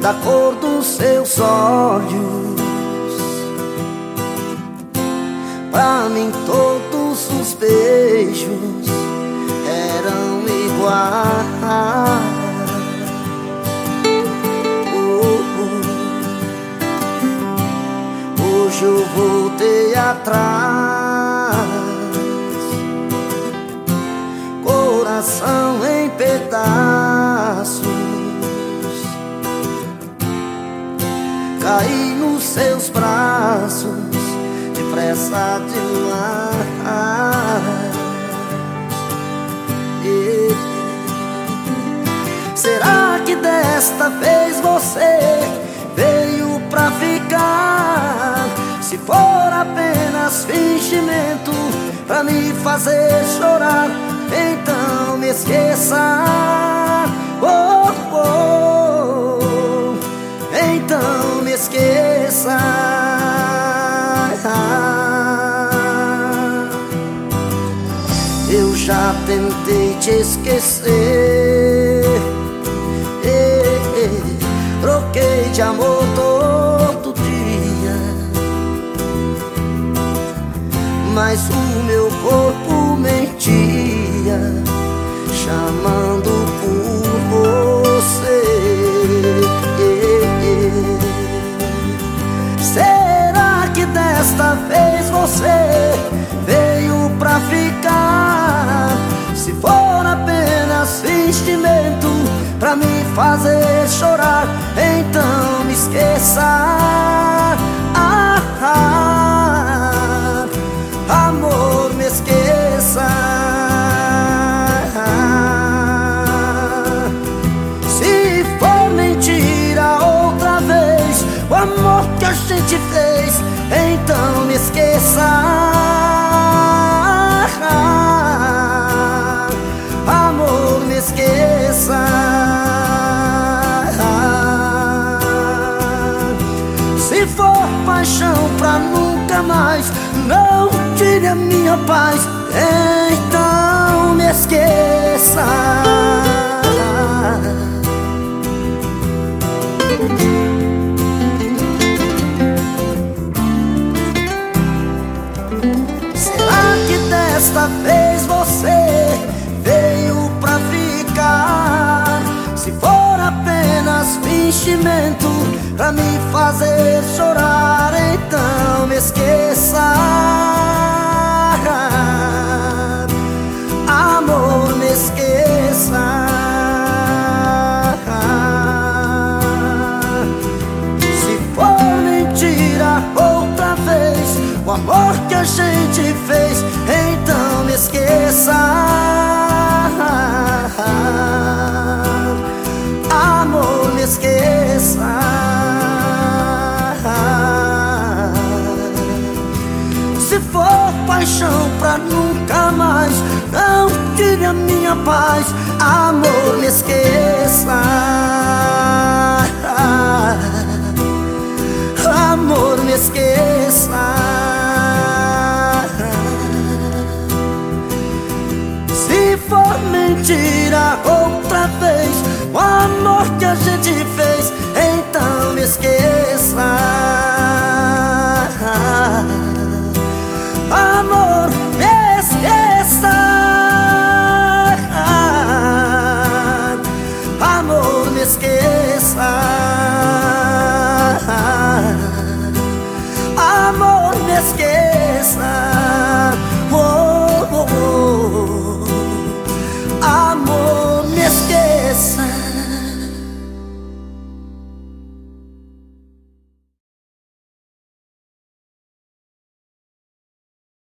da cor dos seus olhos. Pra mim todos os beijos eram iguais. Hoje eu voltei atrás Coração em pedaços Caí nos seus braços Depressa demais Será que desta vez você veio pra ficar? Se for apenas fingimento pra me fazer chorar, então me esqueça. Oh, esqueça. Eu já tentei te esquecer. Troquei de amor todo mas o meu corpo mentia, chamando você veio pra ficar? Se for apenas fingimento pra me fazer chorar, então me esqueça. Ah, ah, amor, me esqueça. Se for mentira outra vez, o amor que a gente fez, então me esqueça. Amor, me esqueça. Se for paixão pra nunca mais, não tire minha paz, então me esqueça. Desta vez você veio pra ficar? Se for apenas fingimento pra me fazer chorar, então me esqueça. Amor, me esqueça. Se for mentira outra vez, o amor que a gente fez, Se for paixão pra nunca mais, não tire a minha paz. Amor, me esqueça. Amor, me esqueça. Se for mentira outra vez, o amor que a gente fez, então me esqueça. amor me esqueça. Oh, oh,